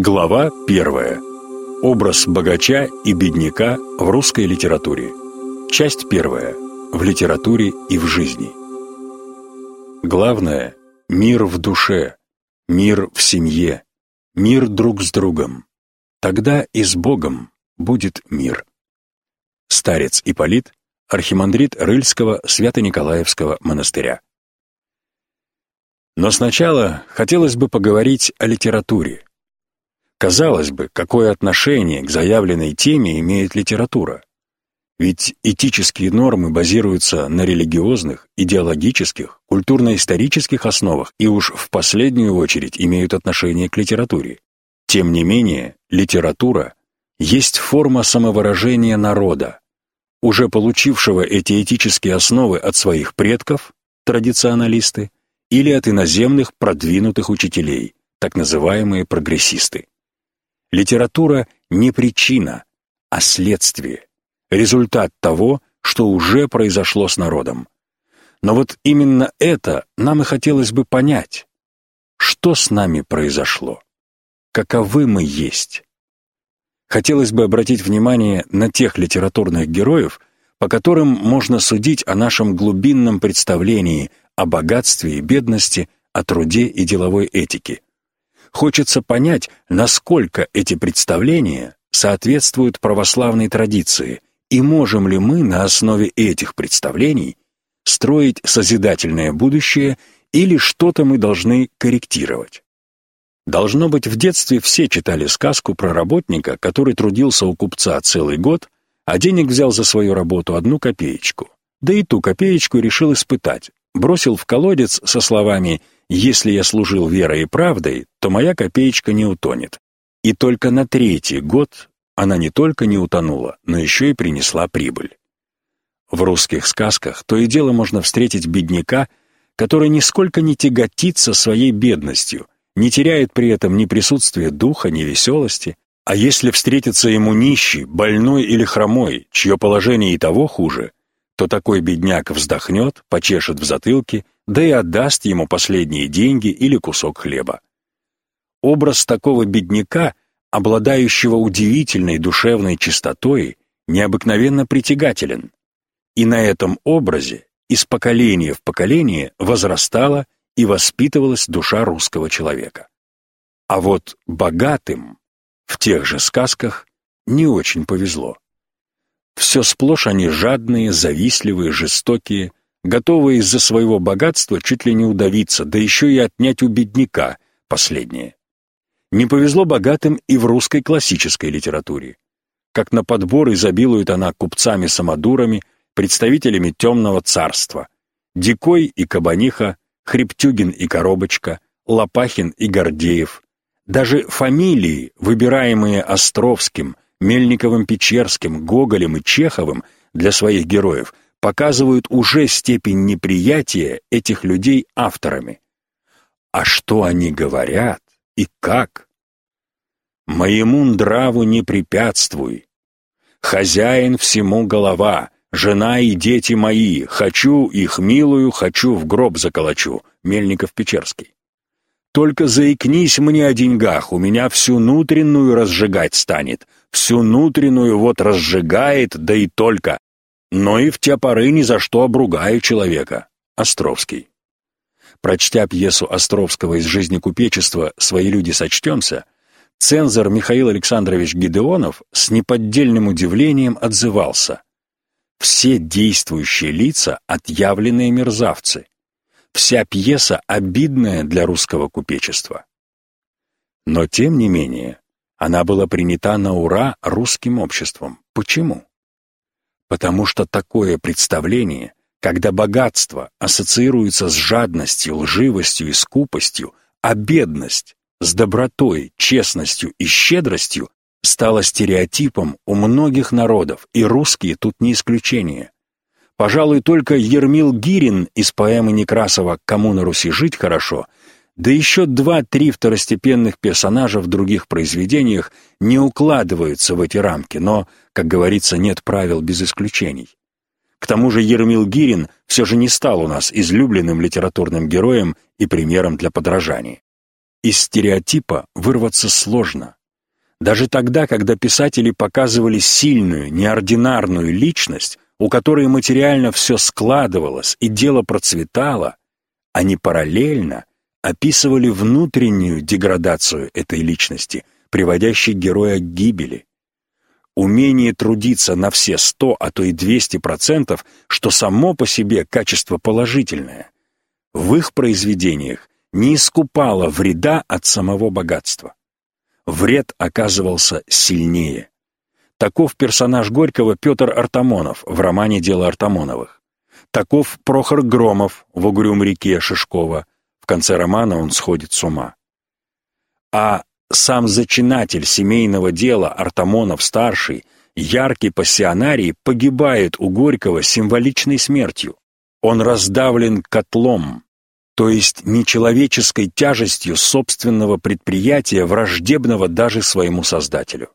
Глава первая. Образ богача и бедняка в русской литературе. Часть первая. В литературе и в жизни. Главное – мир в душе, мир в семье, мир друг с другом. Тогда и с Богом будет мир. Старец Ипполит, архимандрит Рыльского Свято-Николаевского монастыря. Но сначала хотелось бы поговорить о литературе. Казалось бы, какое отношение к заявленной теме имеет литература? Ведь этические нормы базируются на религиозных, идеологических, культурно-исторических основах и уж в последнюю очередь имеют отношение к литературе. Тем не менее, литература есть форма самовыражения народа, уже получившего эти этические основы от своих предков, традиционалисты, или от иноземных продвинутых учителей, так называемые прогрессисты. Литература не причина, а следствие, результат того, что уже произошло с народом. Но вот именно это нам и хотелось бы понять. Что с нами произошло? Каковы мы есть? Хотелось бы обратить внимание на тех литературных героев, по которым можно судить о нашем глубинном представлении о богатстве и бедности, о труде и деловой этике. Хочется понять, насколько эти представления соответствуют православной традиции, и можем ли мы на основе этих представлений строить созидательное будущее или что-то мы должны корректировать. Должно быть, в детстве все читали сказку про работника, который трудился у купца целый год, а денег взял за свою работу одну копеечку. Да и ту копеечку решил испытать, бросил в колодец со словами «Если я служил верой и правдой, то моя копеечка не утонет». И только на третий год она не только не утонула, но еще и принесла прибыль. В русских сказках то и дело можно встретить бедняка, который нисколько не тяготится своей бедностью, не теряет при этом ни присутствия духа, ни веселости, а если встретится ему нищий, больной или хромой, чье положение и того хуже, то такой бедняк вздохнет, почешет в затылке, да и отдаст ему последние деньги или кусок хлеба. Образ такого бедняка, обладающего удивительной душевной чистотой, необыкновенно притягателен. И на этом образе из поколения в поколение возрастала и воспитывалась душа русского человека. А вот богатым в тех же сказках не очень повезло. Все сплошь они жадные, завистливые, жестокие, готовые из-за своего богатства чуть ли не удавиться, да еще и отнять у бедняка последнее. Не повезло богатым и в русской классической литературе. Как на подбор изобилует она купцами-самодурами, представителями темного царства. Дикой и Кабаниха, Хрептюгин и Коробочка, Лопахин и Гордеев. Даже фамилии, выбираемые Островским – Мельниковым-Печерским, Гоголем и Чеховым для своих героев показывают уже степень неприятия этих людей авторами. А что они говорят и как? «Моему нраву не препятствуй. Хозяин всему голова, жена и дети мои, хочу их милую, хочу в гроб заколочу» Мельников-Печерский. Только заикнись мне о деньгах, у меня всю внутреннюю разжигать станет, всю внутреннюю вот разжигает, да и только. Но и в те поры ни за что обругаю человека. Островский. Прочтя пьесу Островского из жизни купечества «Свои люди сочтемся», цензор Михаил Александрович Гидеонов с неподдельным удивлением отзывался. Все действующие лица — отъявленные мерзавцы. Вся пьеса обидная для русского купечества. Но тем не менее, она была принята на ура русским обществом. Почему? Потому что такое представление, когда богатство ассоциируется с жадностью, лживостью и скупостью, а бедность с добротой, честностью и щедростью стало стереотипом у многих народов, и русские тут не исключение. Пожалуй, только Ермил Гирин из поэмы Некрасова «Кому на Руси жить хорошо» Да еще два-три второстепенных персонажа в других произведениях не укладываются в эти рамки, но, как говорится, нет правил без исключений. К тому же Ермил Гирин все же не стал у нас излюбленным литературным героем и примером для подражания. Из стереотипа вырваться сложно. Даже тогда, когда писатели показывали сильную, неординарную личность, у которой материально все складывалось и дело процветало, они параллельно описывали внутреннюю деградацию этой личности, приводящей героя к гибели. Умение трудиться на все сто, а то и двести процентов, что само по себе качество положительное, в их произведениях не искупало вреда от самого богатства. Вред оказывался сильнее. Таков персонаж Горького Петр Артамонов в романе «Дело Артамоновых». Таков Прохор Громов в «Угрюм реке» Шишкова. Конце романа он сходит с ума. А сам зачинатель семейного дела Артамонов-старший, яркий пассионарий, погибает у Горького символичной смертью. Он раздавлен котлом, то есть нечеловеческой тяжестью собственного предприятия, враждебного даже своему создателю.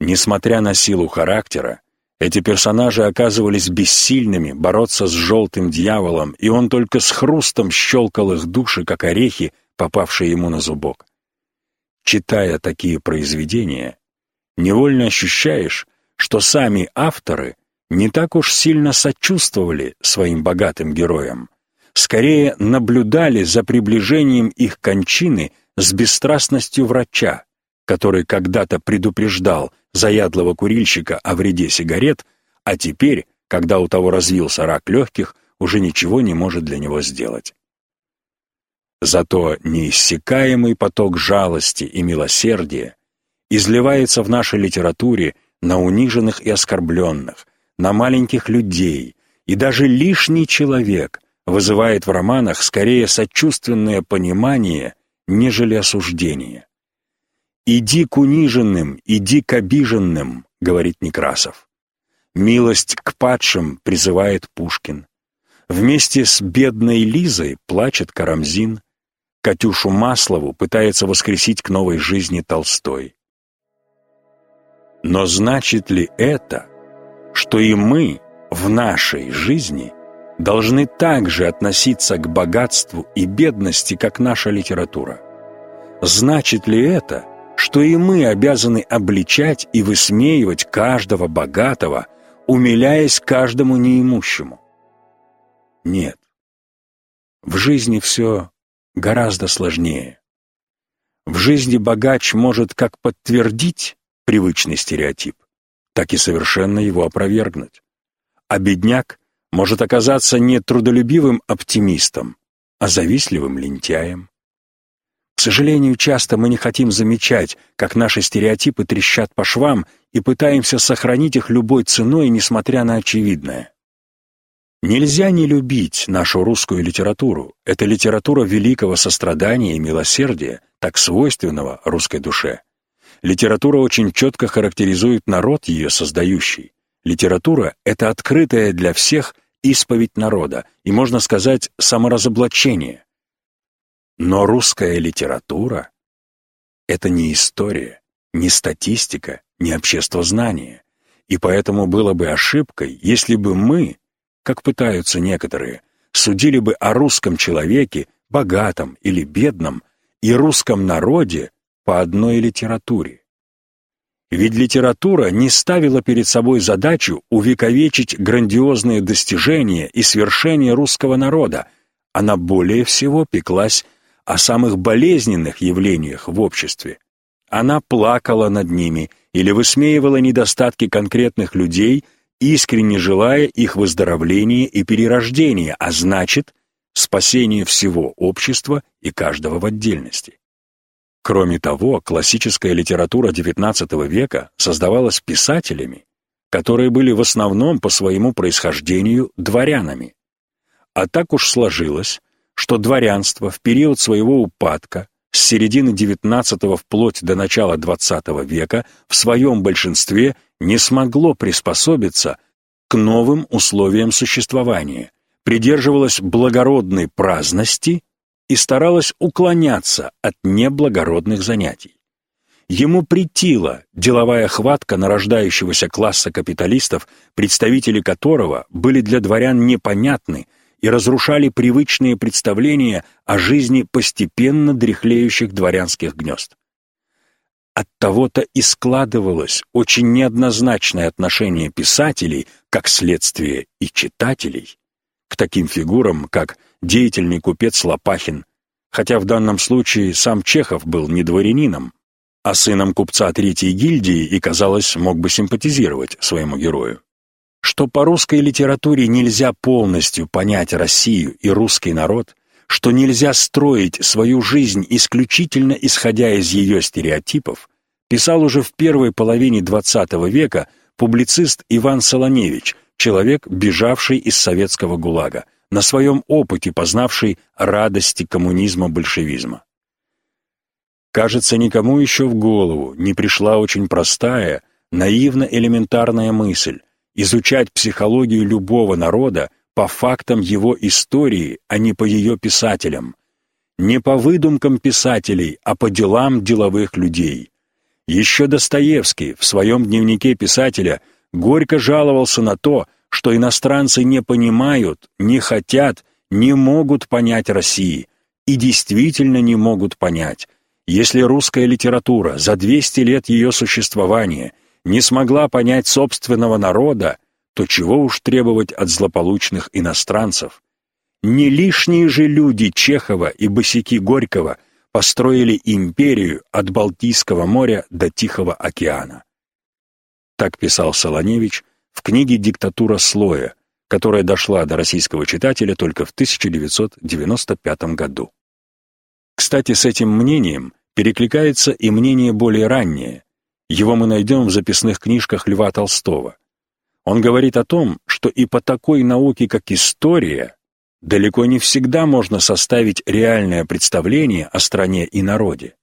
Несмотря на силу характера, эти персонажи оказывались бессильными бороться с желтым дьяволом, и он только с хрустом щелкал их души, как орехи, попавшие ему на зубок. Читая такие произведения, невольно ощущаешь, что сами авторы не так уж сильно сочувствовали своим богатым героям, скорее наблюдали за приближением их кончины с бесстрастностью врача, который когда-то предупреждал заядлого курильщика о вреде сигарет, а теперь, когда у того развился рак легких, уже ничего не может для него сделать. Зато неиссякаемый поток жалости и милосердия изливается в нашей литературе на униженных и оскорбленных, на маленьких людей, и даже лишний человек вызывает в романах скорее сочувственное понимание, нежели осуждение. «Иди к униженным, иди к обиженным», — говорит Некрасов. «Милость к падшим» призывает Пушкин. Вместе с бедной Лизой плачет Карамзин. Катюшу Маслову пытается воскресить к новой жизни Толстой. Но значит ли это, что и мы в нашей жизни должны также относиться к богатству и бедности, как наша литература? Значит ли это, что и мы обязаны обличать и высмеивать каждого богатого, умиляясь каждому неимущему? Нет. В жизни все гораздо сложнее. В жизни богач может как подтвердить привычный стереотип, так и совершенно его опровергнуть. А бедняк может оказаться не трудолюбивым оптимистом, а завистливым лентяем. К сожалению, часто мы не хотим замечать, как наши стереотипы трещат по швам и пытаемся сохранить их любой ценой, несмотря на очевидное. Нельзя не любить нашу русскую литературу. Это литература великого сострадания и милосердия, так свойственного русской душе. Литература очень четко характеризует народ, ее создающий. Литература — это открытая для всех исповедь народа и, можно сказать, саморазоблачение. Но русская литература — это не история, не статистика, не обществознание. И поэтому было бы ошибкой, если бы мы как пытаются некоторые, судили бы о русском человеке, богатом или бедном, и русском народе по одной литературе. Ведь литература не ставила перед собой задачу увековечить грандиозные достижения и свершения русского народа, она более всего пеклась о самых болезненных явлениях в обществе. Она плакала над ними или высмеивала недостатки конкретных людей – искренне желая их выздоровления и перерождения, а значит, спасения всего общества и каждого в отдельности. Кроме того, классическая литература XIX века создавалась писателями, которые были в основном по своему происхождению дворянами. А так уж сложилось, что дворянство в период своего упадка с середины XIX вплоть до начала XX века в своем большинстве не смогло приспособиться к новым условиям существования, придерживалось благородной праздности и старалось уклоняться от неблагородных занятий. Ему претила деловая хватка нарождающегося класса капиталистов, представители которого были для дворян непонятны и разрушали привычные представления о жизни постепенно дряхлеющих дворянских гнезд. От того-то и складывалось очень неоднозначное отношение писателей, как следствие и читателей, к таким фигурам, как деятельный купец Лопахин, хотя в данном случае сам Чехов был не дворянином, а сыном купца Третьей гильдии и, казалось, мог бы симпатизировать своему герою. Что по русской литературе нельзя полностью понять Россию и русский народ, что нельзя строить свою жизнь исключительно исходя из ее стереотипов, писал уже в первой половине XX века публицист Иван Солоневич, человек, бежавший из советского ГУЛАГа, на своем опыте познавший радости коммунизма-большевизма. Кажется, никому еще в голову не пришла очень простая, наивно-элементарная мысль изучать психологию любого народа по фактам его истории, а не по ее писателям. Не по выдумкам писателей, а по делам деловых людей. Еще Достоевский в своем дневнике писателя горько жаловался на то, что иностранцы не понимают, не хотят, не могут понять России, и действительно не могут понять, если русская литература за 200 лет ее существования не смогла понять собственного народа, то чего уж требовать от злополучных иностранцев? Не лишние же люди Чехова и босяки Горького построили империю от Балтийского моря до Тихого океана. Так писал Солоневич в книге «Диктатура слоя», которая дошла до российского читателя только в 1995 году. Кстати, с этим мнением перекликается и мнение более раннее. Его мы найдем в записных книжках Льва Толстого. Он говорит о том, что и по такой науке, как история, далеко не всегда можно составить реальное представление о стране и народе.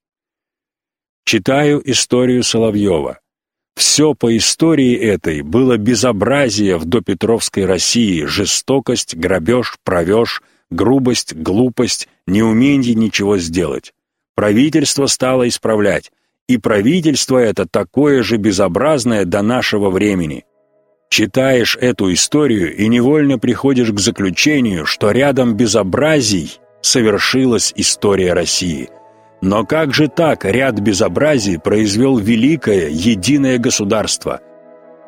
Читаю историю Соловьева. Все по истории этой было безобразие в допетровской России, жестокость, грабеж, провеж, грубость, глупость, неумение ничего сделать. Правительство стало исправлять, и правительство это такое же безобразное до нашего времени. Читаешь эту историю и невольно приходишь к заключению, что рядом безобразий совершилась история России. Но как же так ряд безобразий произвел великое единое государство?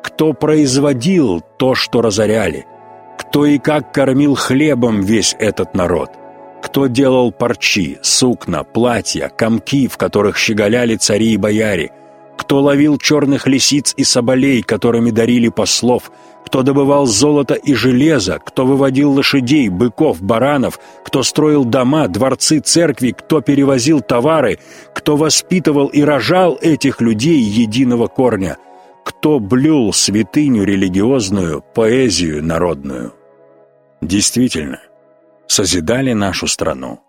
Кто производил то, что разоряли? Кто и как кормил хлебом весь этот народ? Кто делал парчи, сукна, платья, комки, в которых щеголяли цари и бояре? Кто ловил черных лисиц и соболей, которыми дарили послов? Кто добывал золото и железо? Кто выводил лошадей, быков, баранов? Кто строил дома, дворцы, церкви? Кто перевозил товары? Кто воспитывал и рожал этих людей единого корня? Кто блюл святыню религиозную, поэзию народную? Действительно, созидали нашу страну.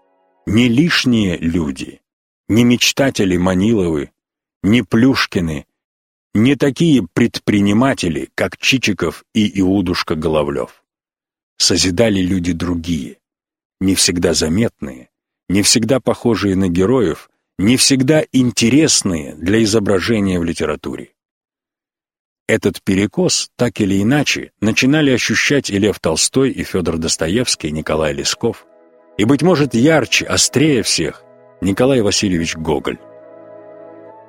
Не лишние люди, не мечтатели Маниловы, не Плюшкины, не такие предприниматели, как Чичиков и Иудушка Головлев. Созидали люди другие, не всегда заметные, не всегда похожие на героев, не всегда интересные для изображения в литературе. Этот перекос, так или иначе, начинали ощущать и Лев Толстой, и Федор Достоевский, и Николай Лесков. И, быть может, ярче, острее всех Николай Васильевич Гоголь.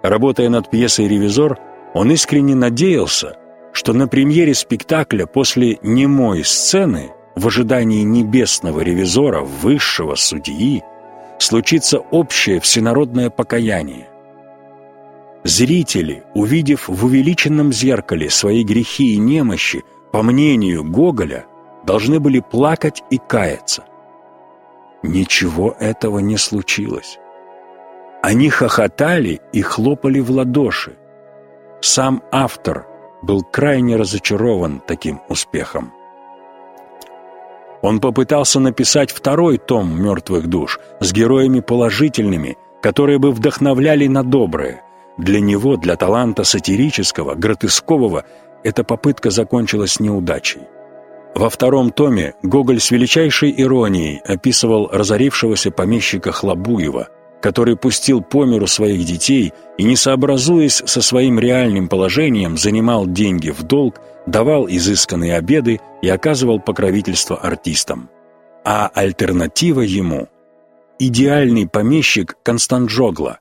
Работая над пьесой «Ревизор», он искренне надеялся, что на премьере спектакля после немой сцены в ожидании небесного ревизора, высшего судьи, случится общее всенародное покаяние – Зрители, увидев в увеличенном зеркале свои грехи и немощи, по мнению Гоголя, должны были плакать и каяться. Ничего этого не случилось. Они хохотали и хлопали в ладоши. Сам автор был крайне разочарован таким успехом. Он попытался написать второй том «Мертвых душ» с героями положительными, которые бы вдохновляли на доброе, для него, для таланта сатирического, гротескового, эта попытка закончилась неудачей. Во втором томе Гоголь с величайшей иронией описывал разорившегося помещика Хлобуева, который пустил по миру своих детей и, не сообразуясь со своим реальным положением, занимал деньги в долг, давал изысканные обеды и оказывал покровительство артистам. а альтернатива ему – идеальный помещик Констанджогла,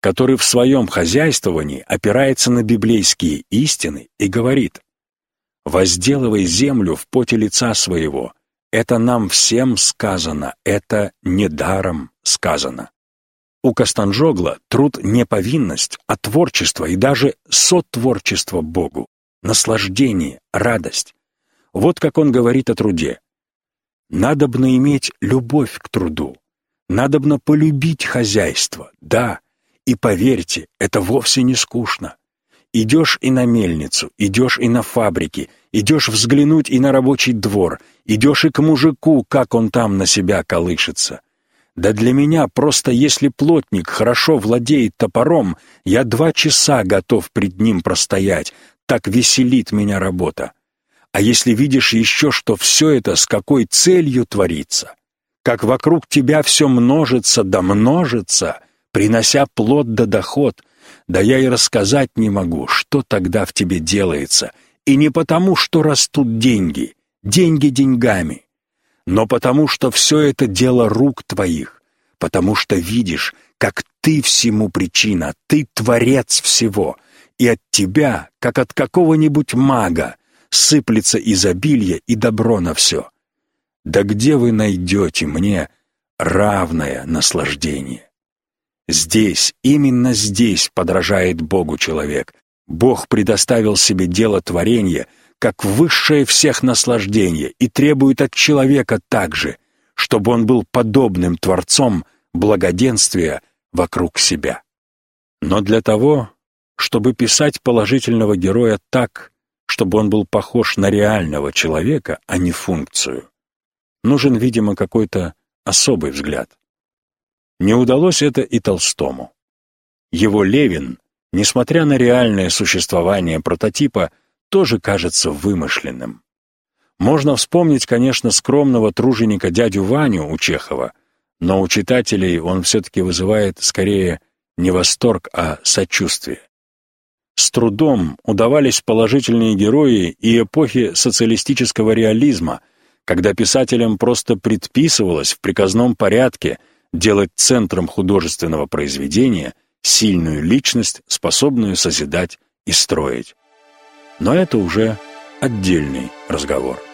который в своем хозяйствовании опирается на библейские истины и говорит «Возделывай землю в поте лица своего, это нам всем сказано, это недаром сказано». У Костанжогла труд не повинность, а творчество и даже сотворчество Богу, наслаждение, радость. Вот как он говорит о труде. «Надобно иметь любовь к труду, надобно полюбить хозяйство, да, и поверьте, это вовсе не скучно. Идешь и на мельницу, идешь и на фабрики, идешь взглянуть и на рабочий двор, идешь и к мужику, как он там на себя колышется. Да для меня просто если плотник хорошо владеет топором, я два часа готов пред ним простоять, так веселит меня работа. А если видишь еще, что все это с какой целью творится, как вокруг тебя все множится да множится — принося плод да доход, да я и рассказать не могу, что тогда в тебе делается, и не потому, что растут деньги, деньги деньгами, но потому, что все это дело рук твоих, потому что видишь, как ты всему причина, ты творец всего, и от тебя, как от какого-нибудь мага, сыплется изобилие и добро на все. Да где вы найдете мне равное наслаждение? Здесь, именно здесь подражает Богу человек. Бог предоставил себе дело творения как высшее всех наслаждение и требует от человека также, чтобы он был подобным Творцом благоденствия вокруг себя. Но для того, чтобы писать положительного героя так, чтобы он был похож на реального человека, а не функцию, нужен, видимо, какой-то особый взгляд. Не удалось это и Толстому. Его Левин, несмотря на реальное существование прототипа, тоже кажется вымышленным. Можно вспомнить, конечно, скромного труженика дядю Ваню у Чехова, но у читателей он все-таки вызывает скорее не восторг, а сочувствие. С трудом удавались положительные герои и эпохи социалистического реализма, когда писателям просто предписывалось в приказном порядке делать центром художественного произведения сильную личность, способную созидать и строить. Но это уже отдельный разговор.